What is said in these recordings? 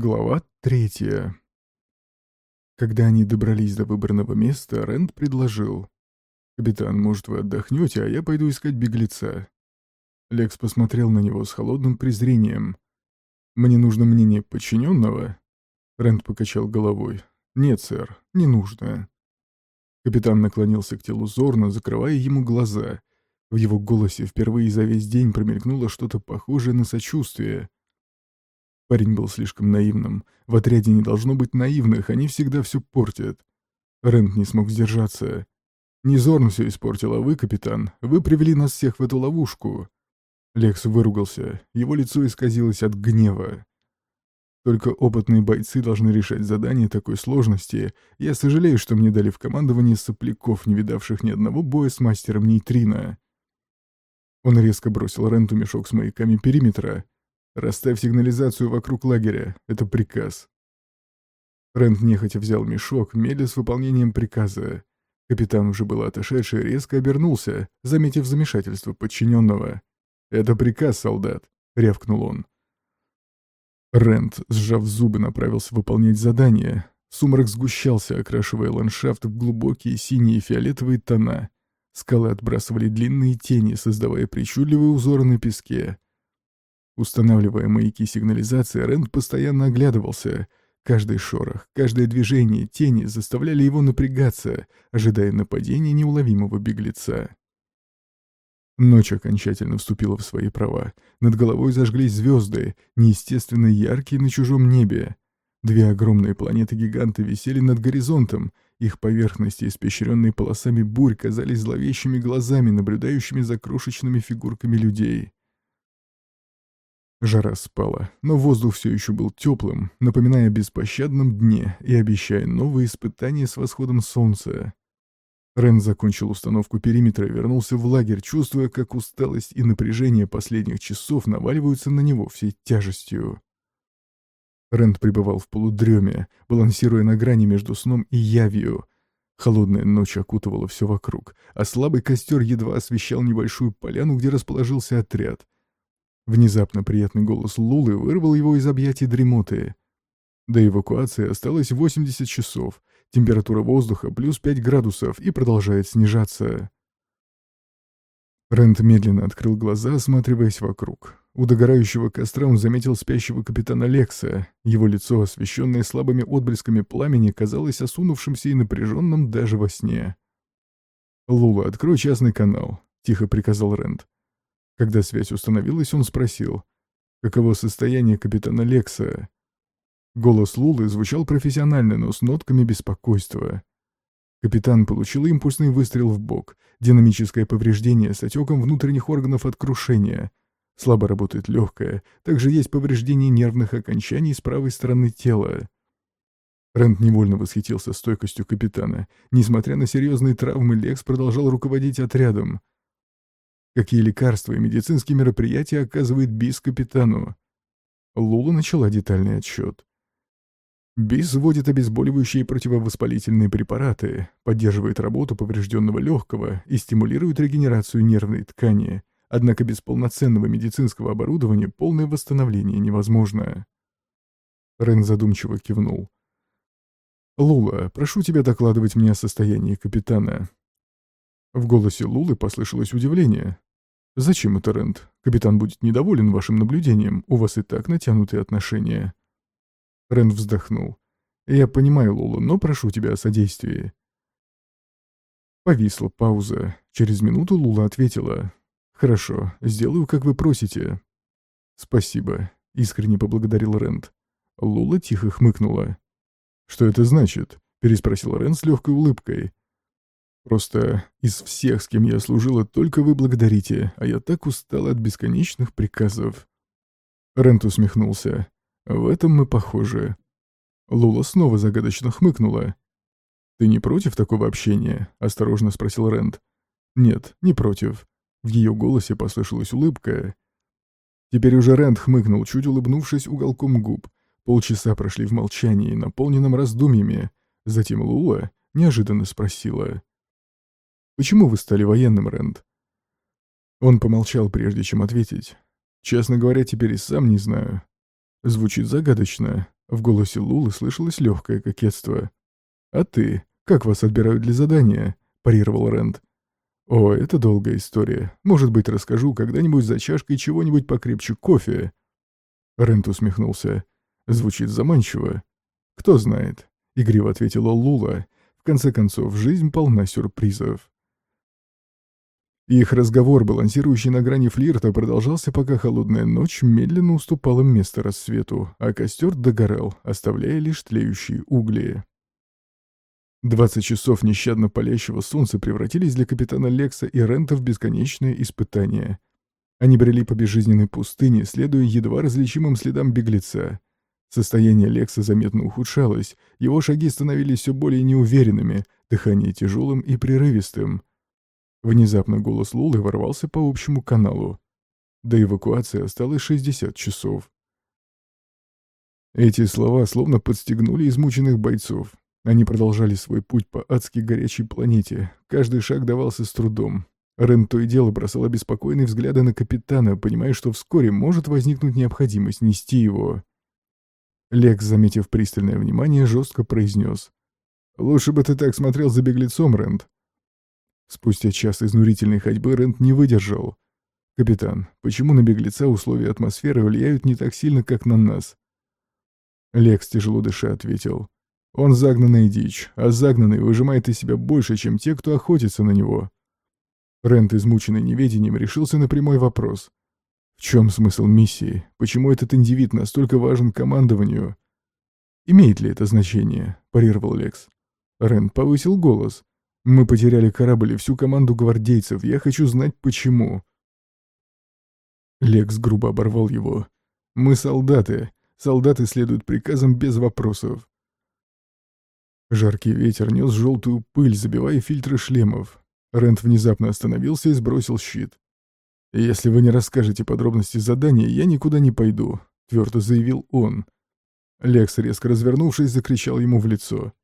Глава третья. Когда они добрались до выбранного места, Рэнд предложил. «Капитан, может, вы отдохнете, а я пойду искать беглеца?» Лекс посмотрел на него с холодным презрением. «Мне нужно мнение подчиненного?» Рэнд покачал головой. «Нет, сэр, не нужно». Капитан наклонился к телу Зорна, закрывая ему глаза. В его голосе впервые за весь день промелькнуло что-то похожее на сочувствие. Парень был слишком наивным. В отряде не должно быть наивных, они всегда все портят. Рент не смог сдержаться. «Не Зорн все испортил, а вы, капитан. Вы привели нас всех в эту ловушку». Лекс выругался. Его лицо исказилось от гнева. Только опытные бойцы должны решать задания такой сложности. Я сожалею, что мне дали в командование сопляков, не видавших ни одного боя с мастером нейтрино. Он резко бросил Ренту мешок с маяками периметра. «Расставь сигнализацию вокруг лагеря. Это приказ». Рэнд нехотя взял мешок, медля с выполнением приказа. Капитан, уже был отошедший, резко обернулся, заметив замешательство подчиненного. «Это приказ, солдат», — рявкнул он. Рэнд, сжав зубы, направился выполнять задание. Сумрак сгущался, окрашивая ландшафт в глубокие синие и фиолетовые тона. Скалы отбрасывали длинные тени, создавая причудливые узоры на песке. Устанавливая маяки сигнализации, Рэнд постоянно оглядывался. Каждый шорох, каждое движение тени заставляли его напрягаться, ожидая нападения неуловимого беглеца. Ночь окончательно вступила в свои права. Над головой зажглись звезды, неестественно яркие на чужом небе. Две огромные планеты-гиганты висели над горизонтом, их поверхности, испещренные полосами бурь, казались зловещими глазами, наблюдающими за крошечными фигурками людей. Жара спала, но воздух все еще был теплым, напоминая о беспощадном дне и обещая новые испытания с восходом солнца. Рен закончил установку периметра и вернулся в лагерь, чувствуя, как усталость и напряжение последних часов наваливаются на него всей тяжестью. Рэнд пребывал в полудреме, балансируя на грани между сном и явью. Холодная ночь окутывала все вокруг, а слабый костер едва освещал небольшую поляну, где расположился отряд — Внезапно приятный голос Лулы вырвал его из объятий дремоты. До эвакуации осталось 80 часов. Температура воздуха плюс 5 градусов и продолжает снижаться. Рент медленно открыл глаза, осматриваясь вокруг. У догорающего костра он заметил спящего капитана Лекса. Его лицо, освещенное слабыми отблесками пламени, казалось осунувшимся и напряженным даже во сне. «Лула, открой частный канал», — тихо приказал Рент. Когда связь установилась, он спросил, каково состояние капитана Лекса. Голос Лулы звучал профессионально, но с нотками беспокойства. Капитан получил импульсный выстрел в бок, динамическое повреждение с отеком внутренних органов от крушения. Слабо работает легкое, также есть повреждение нервных окончаний с правой стороны тела. Рэнд невольно восхитился стойкостью капитана. Несмотря на серьезные травмы, Лекс продолжал руководить отрядом. Какие лекарства и медицинские мероприятия оказывает БИС капитану? Лула начала детальный отчет. БИС вводит обезболивающие и противовоспалительные препараты, поддерживает работу поврежденного легкого и стимулирует регенерацию нервной ткани, однако без полноценного медицинского оборудования полное восстановление невозможно. Рен задумчиво кивнул. «Лула, прошу тебя докладывать мне о состоянии капитана». В голосе Лулы послышалось удивление. «Зачем это, Рент? Капитан будет недоволен вашим наблюдением, у вас и так натянутые отношения». Рент вздохнул. «Я понимаю, Лула, но прошу тебя о содействии». Повисла пауза. Через минуту Лула ответила. «Хорошо, сделаю, как вы просите». «Спасибо», — искренне поблагодарил Рент. Лула тихо хмыкнула. «Что это значит?» — переспросил Рент с легкой улыбкой. Просто из всех, с кем я служила, только вы благодарите, а я так устала от бесконечных приказов». Рент усмехнулся. «В этом мы похожи». Лула снова загадочно хмыкнула. «Ты не против такого общения?» — осторожно спросил Рент. «Нет, не против». В ее голосе послышалась улыбка. Теперь уже Рент хмыкнул, чуть улыбнувшись уголком губ. Полчаса прошли в молчании, наполненном раздумьями. Затем Лула неожиданно спросила. Почему вы стали военным, Рэнд?» Он помолчал, прежде чем ответить. «Честно говоря, теперь и сам не знаю. Звучит загадочно. В голосе Лулы слышалось легкое кокетство. «А ты? Как вас отбирают для задания?» — парировал Рэнд. «О, это долгая история. Может быть, расскажу когда-нибудь за чашкой чего-нибудь покрепче кофе». Рэнд усмехнулся. «Звучит заманчиво». «Кто знает», — игриво ответила Лула. «В конце концов, жизнь полна сюрпризов». Их разговор, балансирующий на грани флирта, продолжался, пока холодная ночь медленно уступала место рассвету, а костер догорал, оставляя лишь тлеющие угли. Двадцать часов нещадно палящего солнца превратились для капитана Лекса и Рента в бесконечное испытание. Они брели по безжизненной пустыне, следуя едва различимым следам беглеца. Состояние Лекса заметно ухудшалось, его шаги становились все более неуверенными, дыхание тяжелым и прерывистым. Внезапно голос Лулы ворвался по общему каналу. До эвакуации осталось 60 часов. Эти слова словно подстегнули измученных бойцов. Они продолжали свой путь по адски горячей планете. Каждый шаг давался с трудом. Рен то и дело бросал обеспокоенные взгляды на капитана, понимая, что вскоре может возникнуть необходимость нести его. Лекс, заметив пристальное внимание, жестко произнес. «Лучше бы ты так смотрел за беглецом, Рент. Спустя час изнурительной ходьбы Рент не выдержал. «Капитан, почему на беглеца условия атмосферы влияют не так сильно, как на нас?» Лекс, тяжело дыша, ответил. «Он загнанная дичь, а загнанный выжимает из себя больше, чем те, кто охотится на него». Рент, измученный неведением, решился на прямой вопрос. «В чем смысл миссии? Почему этот индивид настолько важен командованию?» «Имеет ли это значение?» – парировал Лекс. Рент повысил голос. Мы потеряли корабль и всю команду гвардейцев. Я хочу знать, почему». Лекс грубо оборвал его. «Мы солдаты. Солдаты следуют приказам без вопросов». Жаркий ветер нес желтую пыль, забивая фильтры шлемов. Рент внезапно остановился и сбросил щит. «Если вы не расскажете подробности задания, я никуда не пойду», — твердо заявил он. Лекс, резко развернувшись, закричал ему в лицо.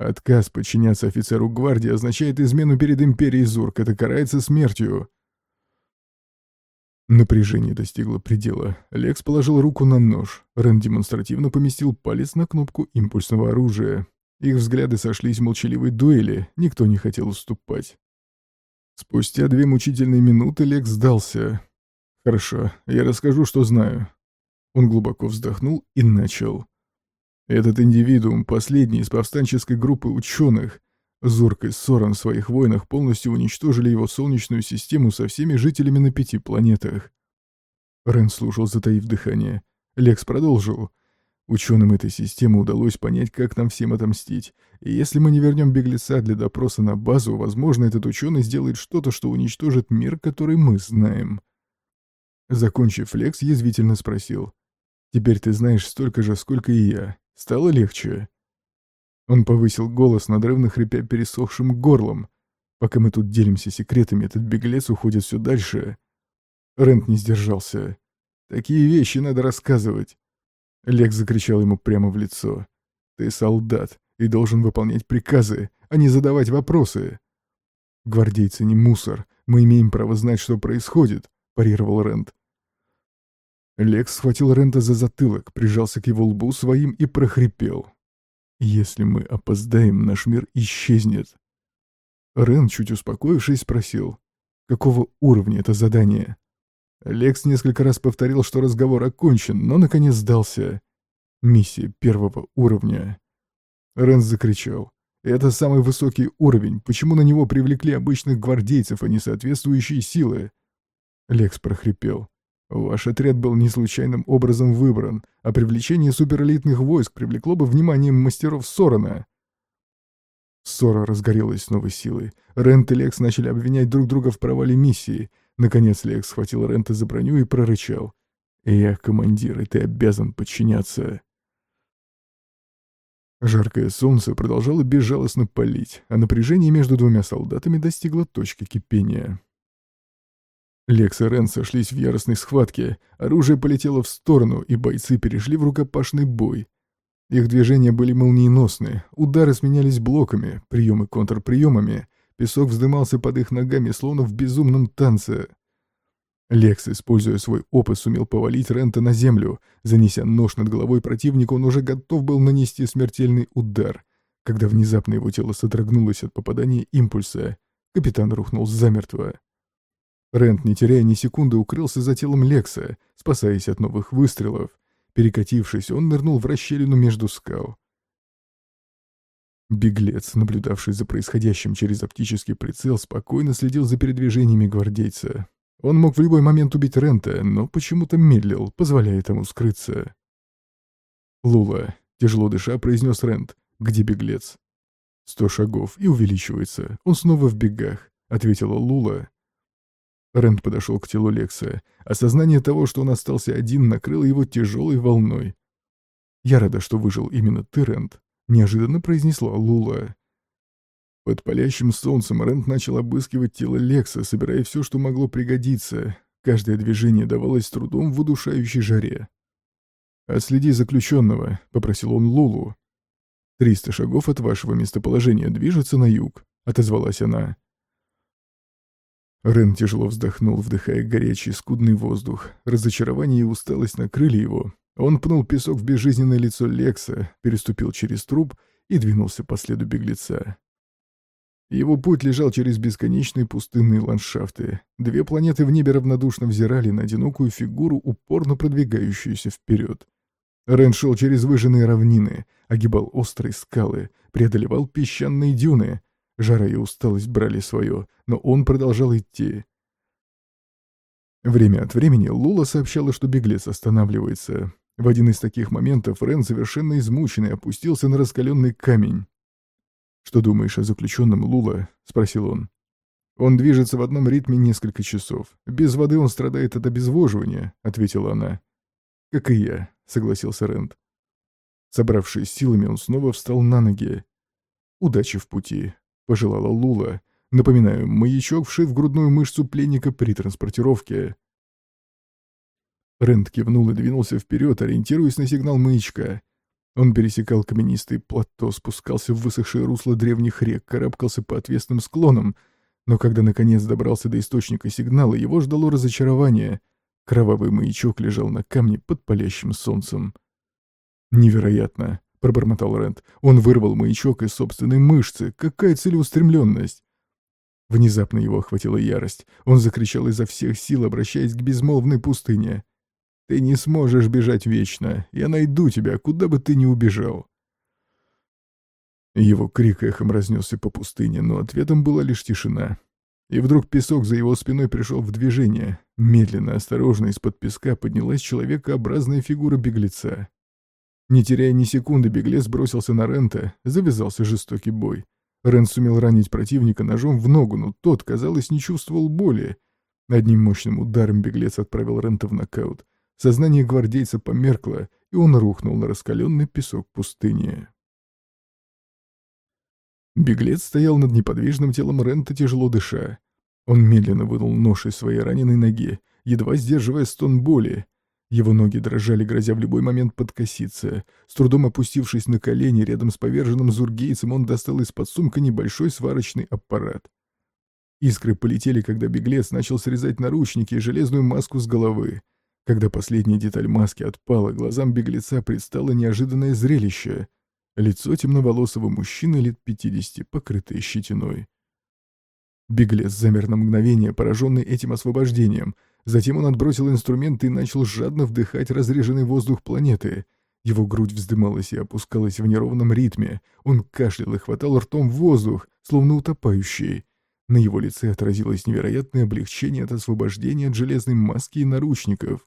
Отказ подчиняться офицеру гвардии означает измену перед империей Зурк, это карается смертью. Напряжение достигло предела. Лекс положил руку на нож. Рен демонстративно поместил палец на кнопку импульсного оружия. Их взгляды сошлись в молчаливой дуэли, никто не хотел уступать. Спустя две мучительные минуты Лекс сдался. «Хорошо, я расскажу, что знаю». Он глубоко вздохнул и начал. Этот индивидуум, последний из повстанческой группы ученых, Зорк и Соран в своих войнах полностью уничтожили его солнечную систему со всеми жителями на пяти планетах. Рен слушал, затаив дыхание. Лекс продолжил. Ученым этой системы удалось понять, как нам всем отомстить. И если мы не вернем беглеца для допроса на базу, возможно, этот ученый сделает что-то, что уничтожит мир, который мы знаем. Закончив, Лекс язвительно спросил. «Теперь ты знаешь столько же, сколько и я. Стало легче. Он повысил голос, надрывно хрипя пересохшим горлом. Пока мы тут делимся секретами, этот беглец уходит все дальше. Рент не сдержался. Такие вещи надо рассказывать. Лекс закричал ему прямо в лицо. Ты солдат и должен выполнять приказы, а не задавать вопросы. Гвардейцы не мусор. Мы имеем право знать, что происходит, парировал Рент. Лекс схватил Рента за затылок, прижался к его лбу своим и прохрипел. «Если мы опоздаем, наш мир исчезнет». Рен, чуть успокоившись, спросил, «Какого уровня это задание?» Лекс несколько раз повторил, что разговор окончен, но наконец сдался. «Миссия первого уровня». Рен закричал. «Это самый высокий уровень. Почему на него привлекли обычных гвардейцев, а не соответствующие силы?» Лекс прохрипел. Ваш отряд был не случайным образом выбран, а привлечение суперэлитных войск привлекло бы внимание мастеров Сорона. Ссора разгорелась с новой силой. Рент и Лекс начали обвинять друг друга в провале миссии. Наконец Лекс схватил Рента за броню и прорычал. «Я командир, и ты обязан подчиняться». Жаркое солнце продолжало безжалостно палить, а напряжение между двумя солдатами достигло точки кипения. Лекс и Рен сошлись в яростной схватке, оружие полетело в сторону, и бойцы перешли в рукопашный бой. Их движения были молниеносны, удары сменялись блоками, приемы контрприемами, песок вздымался под их ногами, словно в безумном танце. Лекс, используя свой опыт, сумел повалить Рента на землю. Занеся нож над головой противника, он уже готов был нанести смертельный удар. Когда внезапно его тело содрогнулось от попадания импульса, капитан рухнул замертво. Рент, не теряя ни секунды, укрылся за телом Лекса, спасаясь от новых выстрелов. Перекатившись, он нырнул в расщелину между скал. Беглец, наблюдавший за происходящим через оптический прицел, спокойно следил за передвижениями гвардейца. Он мог в любой момент убить Рента, но почему-то медлил, позволяя ему скрыться. «Лула», — тяжело дыша, произнес Рент, — «где беглец?» «Сто шагов и увеличивается. Он снова в бегах», — ответила Лула. Рент подошел к телу Лекса. Осознание того, что он остался один, накрыло его тяжелой волной. «Я рада, что выжил именно ты, Рент», — неожиданно произнесла Лула. Под палящим солнцем Рент начал обыскивать тело Лекса, собирая все, что могло пригодиться. Каждое движение давалось трудом в удушающей жаре. «Отследи заключенного», — попросил он Лулу. «Триста шагов от вашего местоположения движется на юг», — отозвалась она. Рен тяжело вздохнул, вдыхая горячий, скудный воздух. Разочарование и усталость накрыли его. Он пнул песок в безжизненное лицо Лекса, переступил через труп и двинулся по следу беглеца. Его путь лежал через бесконечные пустынные ландшафты. Две планеты в небе равнодушно взирали на одинокую фигуру, упорно продвигающуюся вперед. Рен шел через выжженные равнины, огибал острые скалы, преодолевал песчаные дюны. Жара и усталость брали свое, но он продолжал идти. Время от времени Лула сообщала, что беглец останавливается. В один из таких моментов Рен, совершенно измученный, опустился на раскаленный камень. «Что думаешь о заключенном Лула?» — спросил он. «Он движется в одном ритме несколько часов. Без воды он страдает от обезвоживания», — ответила она. «Как и я», — согласился Рэнд. Собравшись силами, он снова встал на ноги. «Удачи в пути», — пожелала Лула. «Напоминаю, маячок вшит в грудную мышцу пленника при транспортировке». Рэнд кивнул и двинулся вперед, ориентируясь на сигнал маячка. Он пересекал каменистый плато, спускался в высохшее русло древних рек, карабкался по отвесным склонам, но когда наконец добрался до источника сигнала, его ждало разочарование. Кровавый маячок лежал на камне под палящим солнцем. «Невероятно!» — пробормотал Рент. «Он вырвал маячок из собственной мышцы. Какая целеустремленность!» Внезапно его охватила ярость. Он закричал изо всех сил, обращаясь к безмолвной пустыне. Ты не сможешь бежать вечно. Я найду тебя, куда бы ты ни убежал. Его крик эхом разнесся по пустыне, но ответом была лишь тишина. И вдруг песок за его спиной пришел в движение. Медленно, осторожно из-под песка поднялась человекообразная фигура беглеца. Не теряя ни секунды, беглец бросился на Рента, завязался жестокий бой. Рент сумел ранить противника ножом в ногу, но тот, казалось, не чувствовал боли. Одним мощным ударом беглец отправил Рента в нокаут. Сознание гвардейца померкло, и он рухнул на раскаленный песок пустыни. Беглец стоял над неподвижным телом Рента, тяжело дыша. Он медленно вынул нож из своей раненой ноги, едва сдерживая стон боли. Его ноги дрожали, грозя в любой момент подкоситься. С трудом опустившись на колени рядом с поверженным зургейцем, он достал из-под сумка небольшой сварочный аппарат. Искры полетели, когда беглец начал срезать наручники и железную маску с головы. Когда последняя деталь маски отпала, глазам беглеца предстало неожиданное зрелище. Лицо темноволосого мужчины лет пятидесяти, покрытое щетиной. Беглец замер на мгновение, пораженный этим освобождением. Затем он отбросил инструменты и начал жадно вдыхать разреженный воздух планеты. Его грудь вздымалась и опускалась в неровном ритме. Он кашлял и хватал ртом воздух, словно утопающий. На его лице отразилось невероятное облегчение от освобождения от железной маски и наручников.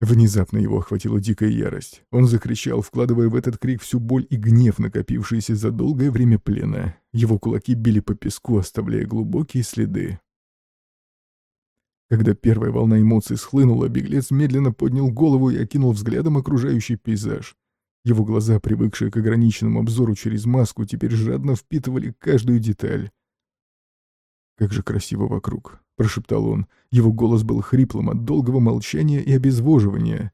Внезапно его охватила дикая ярость. Он закричал, вкладывая в этот крик всю боль и гнев, накопившиеся за долгое время плена. Его кулаки били по песку, оставляя глубокие следы. Когда первая волна эмоций схлынула, беглец медленно поднял голову и окинул взглядом окружающий пейзаж. Его глаза, привыкшие к ограниченному обзору через маску, теперь жадно впитывали каждую деталь. «Как же красиво вокруг», — прошептал он. Его голос был хриплым от долгого молчания и обезвоживания.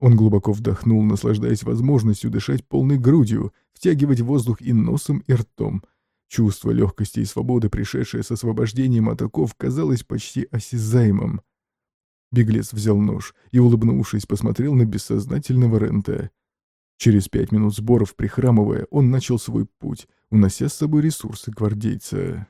Он глубоко вдохнул, наслаждаясь возможностью дышать полной грудью, втягивать воздух и носом, и ртом. Чувство легкости и свободы, пришедшее с освобождением от оков, казалось почти осязаемым. Беглец взял нож и, улыбнувшись, посмотрел на бессознательного Рента. Через пять минут сборов, прихрамывая, он начал свой путь, унося с собой ресурсы гвардейца.